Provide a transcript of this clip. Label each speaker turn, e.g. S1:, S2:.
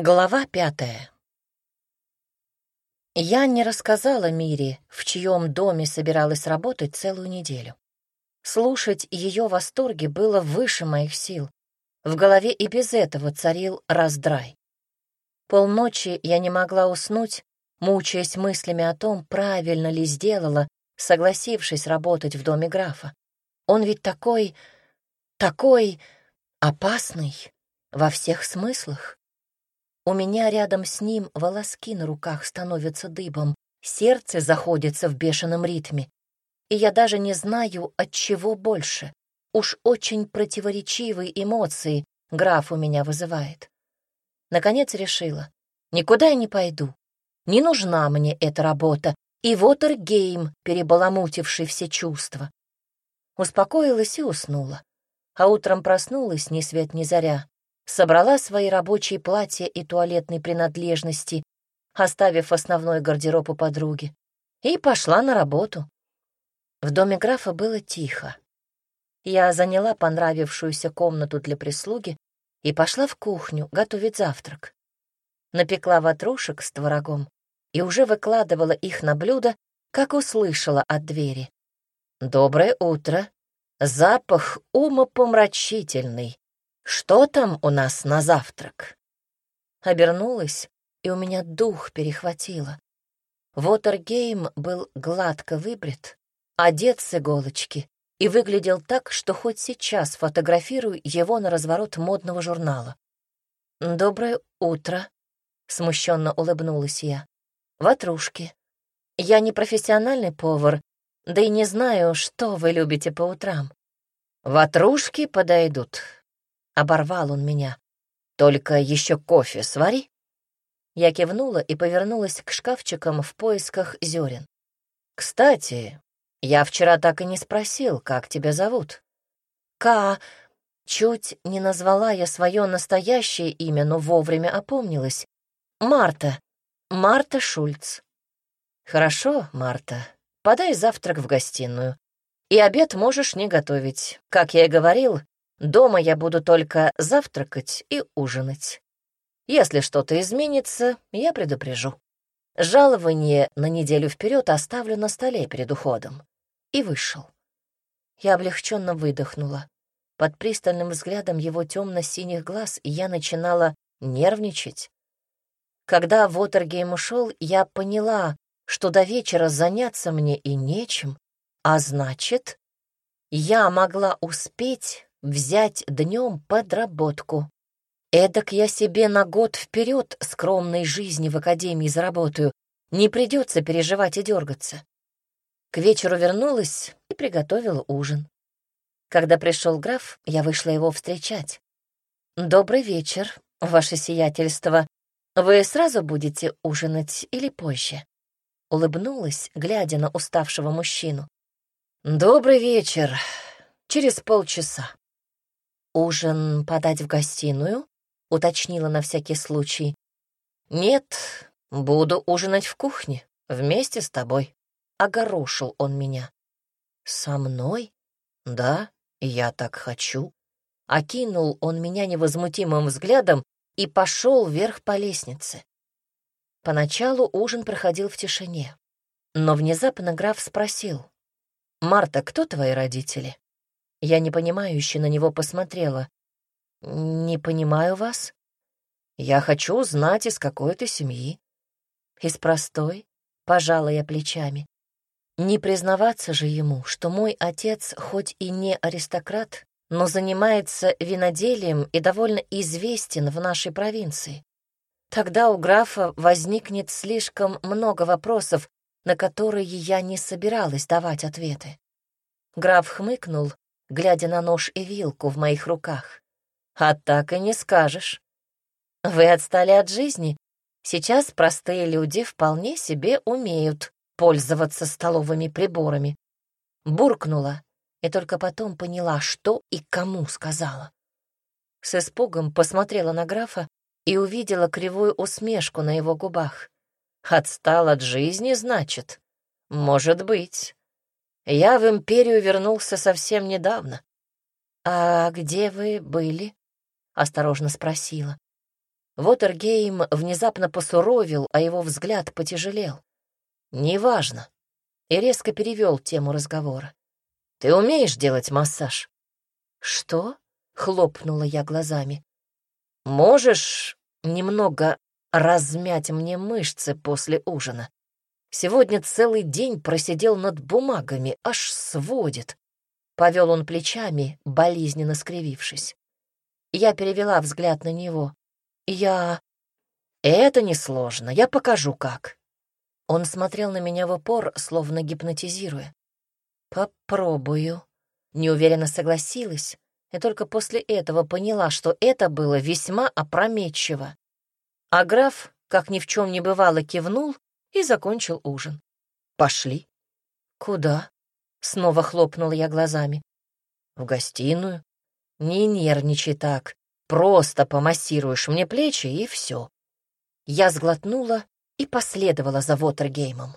S1: Глава пятая. Я не рассказала Мире, в чьем доме собиралась работать целую неделю. Слушать ее восторги было выше моих сил. В голове и без этого царил раздрай. Полночи я не могла уснуть, мучаясь мыслями о том, правильно ли сделала, согласившись работать в доме графа. Он ведь такой, такой опасный во всех смыслах. У меня рядом с ним волоски на руках становятся дыбом, сердце заходится в бешеном ритме. И я даже не знаю, от чего больше. Уж очень противоречивые эмоции граф у меня вызывает. Наконец решила, никуда я не пойду. Не нужна мне эта работа, и Вотергейм, перебаламутивший все чувства. Успокоилась и уснула. А утром проснулась ни свет ни заря собрала свои рабочие платья и туалетные принадлежности, оставив основной гардероб у подруги, и пошла на работу. В доме графа было тихо. Я заняла понравившуюся комнату для прислуги и пошла в кухню готовить завтрак. Напекла ватрушек с творогом и уже выкладывала их на блюдо, как услышала от двери. «Доброе утро! Запах умопомрачительный. Что там у нас на завтрак?» Обернулась, и у меня дух перехватило. Вотергейм был гладко выбрит, одет с иголочки и выглядел так, что хоть сейчас фотографирую его на разворот модного журнала. «Доброе утро», — смущенно улыбнулась я. «Ватрушки. Я не профессиональный повар, да и не знаю, что вы любите по утрам. Ватрушки подойдут, Оборвал он меня. «Только еще кофе свари». Я кивнула и повернулась к шкафчикам в поисках зерен. «Кстати, я вчера так и не спросил, как тебя зовут». «Ка...» Чуть не назвала я свое настоящее имя, но вовремя опомнилась. «Марта. Марта Шульц». «Хорошо, Марта. Подай завтрак в гостиную. И обед можешь не готовить. Как я и говорил, Дома я буду только завтракать и ужинать. Если что-то изменится, я предупрежу. Жалование на неделю вперед оставлю на столе перед уходом. И вышел. Я облегченно выдохнула. Под пристальным взглядом его темно-синих глаз я начинала нервничать. Когда Вотергейм ушел, я поняла, что до вечера заняться мне и нечем, а значит, я могла успеть взять днем подработку. Эдак я себе на год вперед скромной жизни в академии заработаю, не придется переживать и дергаться. К вечеру вернулась и приготовила ужин. Когда пришел граф, я вышла его встречать. «Добрый вечер, ваше сиятельство. Вы сразу будете ужинать или позже?» Улыбнулась, глядя на уставшего мужчину. «Добрый вечер. Через полчаса». «Ужин подать в гостиную?» — уточнила на всякий случай. «Нет, буду ужинать в кухне, вместе с тобой», — огорошил он меня. «Со мной? Да, я так хочу». Окинул он меня невозмутимым взглядом и пошел вверх по лестнице. Поначалу ужин проходил в тишине, но внезапно граф спросил. «Марта, кто твои родители?» Я непонимающе на него посмотрела. «Не понимаю вас. Я хочу узнать, из какой ты семьи». «Из простой», — пожала я плечами. Не признаваться же ему, что мой отец хоть и не аристократ, но занимается виноделием и довольно известен в нашей провинции. Тогда у графа возникнет слишком много вопросов, на которые я не собиралась давать ответы. Граф хмыкнул, глядя на нож и вилку в моих руках. «А так и не скажешь. Вы отстали от жизни. Сейчас простые люди вполне себе умеют пользоваться столовыми приборами». Буркнула и только потом поняла, что и кому сказала. С испугом посмотрела на графа и увидела кривую усмешку на его губах. «Отстал от жизни, значит? Может быть. Я в империю вернулся совсем недавно. «А где вы были?» — осторожно спросила. Вотергейм внезапно посуровил, а его взгляд потяжелел. «Неважно». И резко перевел тему разговора. «Ты умеешь делать массаж?» «Что?» — хлопнула я глазами. «Можешь немного размять мне мышцы после ужина? Сегодня целый день просидел над бумагами, аж сводит». Повел он плечами, болезненно скривившись. Я перевела взгляд на него. «Я...» «Это несложно, я покажу, как». Он смотрел на меня в упор, словно гипнотизируя. «Попробую», — неуверенно согласилась, и только после этого поняла, что это было весьма опрометчиво. А граф, как ни в чем не бывало, кивнул и закончил ужин. «Пошли». «Куда?» — снова хлопнула я глазами. «В гостиную. Не нервничай так. Просто помассируешь мне плечи, и все». Я сглотнула и последовала за Вотергеймом.